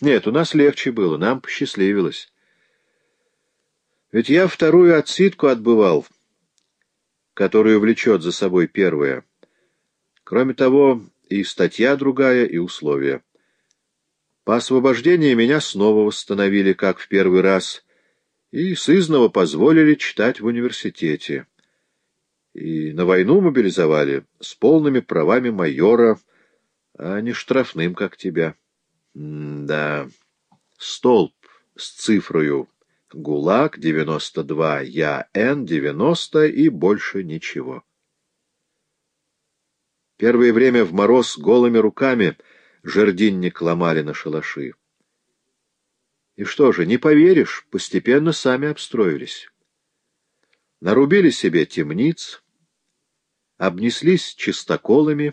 Нет, у нас легче было, нам посчастливилось. Ведь я вторую отсидку отбывал, которую влечет за собой первая. Кроме того, и статья другая, и условия. По освобождении меня снова восстановили, как в первый раз, и сызново позволили читать в университете. И на войну мобилизовали с полными правами майора, а не штрафным, как тебя. Да, столб с цифрою ГУЛАГ 92, я Н 90 и больше ничего. Первое время в мороз голыми руками жердинник ломали на шалаши. И что же, не поверишь, постепенно сами обстроились. Нарубили себе темниц, обнеслись чистоколами,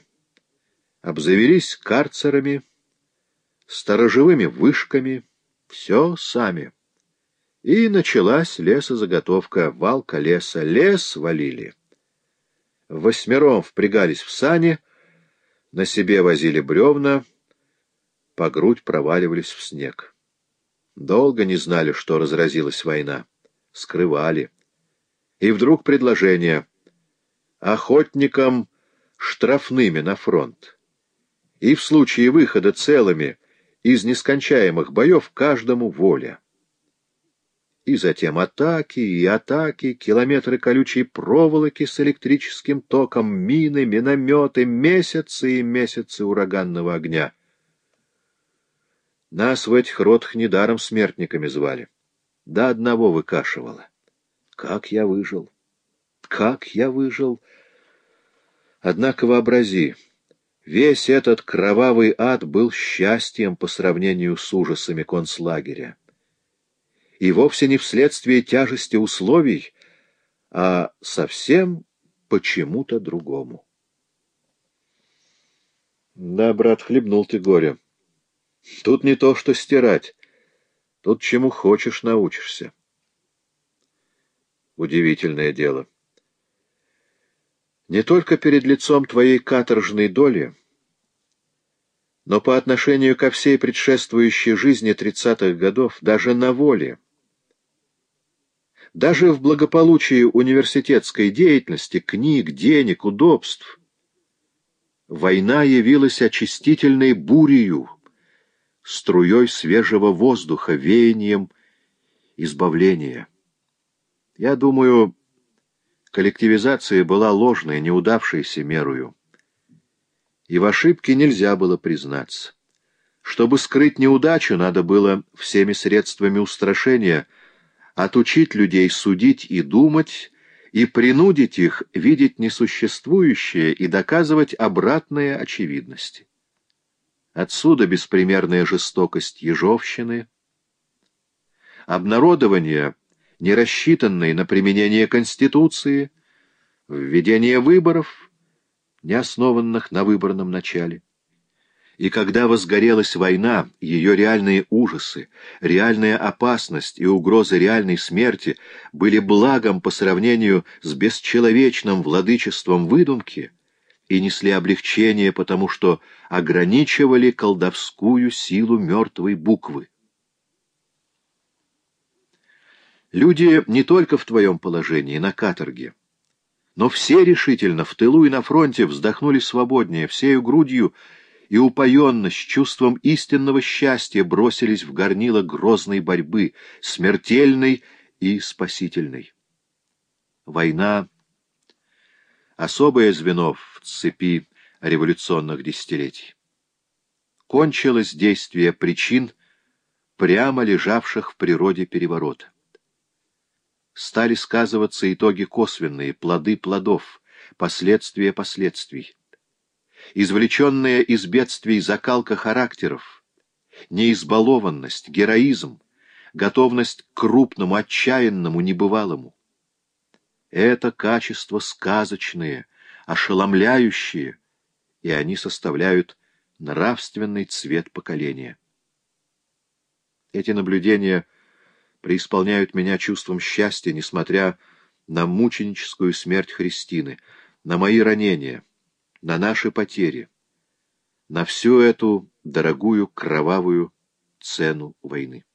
обзавелись карцерами, сторожевыми вышками, все сами. И началась лесозаготовка, валка леса, лес валили. Восьмером впрягались в сани, на себе возили бревна, по грудь проваливались в снег. Долго не знали, что разразилась война. Скрывали. И вдруг предложение. Охотникам штрафными на фронт. И в случае выхода целыми из нескончаемых боев каждому воля. И затем атаки и атаки, километры колючей проволоки с электрическим током, мины, минометы, месяцы и месяцы ураганного огня. Нас в этих ротах недаром смертниками звали. До одного выкашивало. Как я выжил! Как я выжил! Однако вообрази, весь этот кровавый ад был счастьем по сравнению с ужасами концлагеря и вовсе не вследствие тяжести условий, а совсем почему-то другому. Да, брат, хлебнул ты горе. Тут не то, что стирать. Тут чему хочешь научишься. Удивительное дело. Не только перед лицом твоей каторжной доли, но по отношению ко всей предшествующей жизни тридцатых годов, даже на воле, даже в благополучии университетской деятельности, книг, денег, удобств, война явилась очистительной бурею, струей свежего воздуха, веянием избавления. Я думаю, коллективизация была ложной, неудавшейся мерою. И в ошибке нельзя было признаться. Чтобы скрыть неудачу, надо было всеми средствами устрашения — отучить людей судить и думать, и принудить их видеть несуществующее и доказывать обратные очевидности. Отсюда беспримерная жестокость Ежовщины, обнародование, не рассчитанное на применение Конституции, введение выборов, не основанных на выборном начале. И когда возгорелась война, ее реальные ужасы, реальная опасность и угрозы реальной смерти были благом по сравнению с бесчеловечным владычеством выдумки и несли облегчение, потому что ограничивали колдовскую силу мертвой буквы. Люди не только в твоем положении, на каторге, но все решительно в тылу и на фронте вздохнули свободнее, всею грудью, и упоенно, с чувством истинного счастья, бросились в горнило грозной борьбы, смертельной и спасительной. Война — особое звено в цепи революционных десятилетий. Кончилось действие причин, прямо лежавших в природе переворота. Стали сказываться итоги косвенные, плоды плодов, последствия последствий извлеченная из бедствий закалка характеров, неизбалованность, героизм, готовность к крупному, отчаянному, небывалому. Это качества сказочные, ошеломляющие, и они составляют нравственный цвет поколения. Эти наблюдения преисполняют меня чувством счастья, несмотря на мученическую смерть Христины, на мои ранения — на наши потери, на всю эту дорогую кровавую цену войны.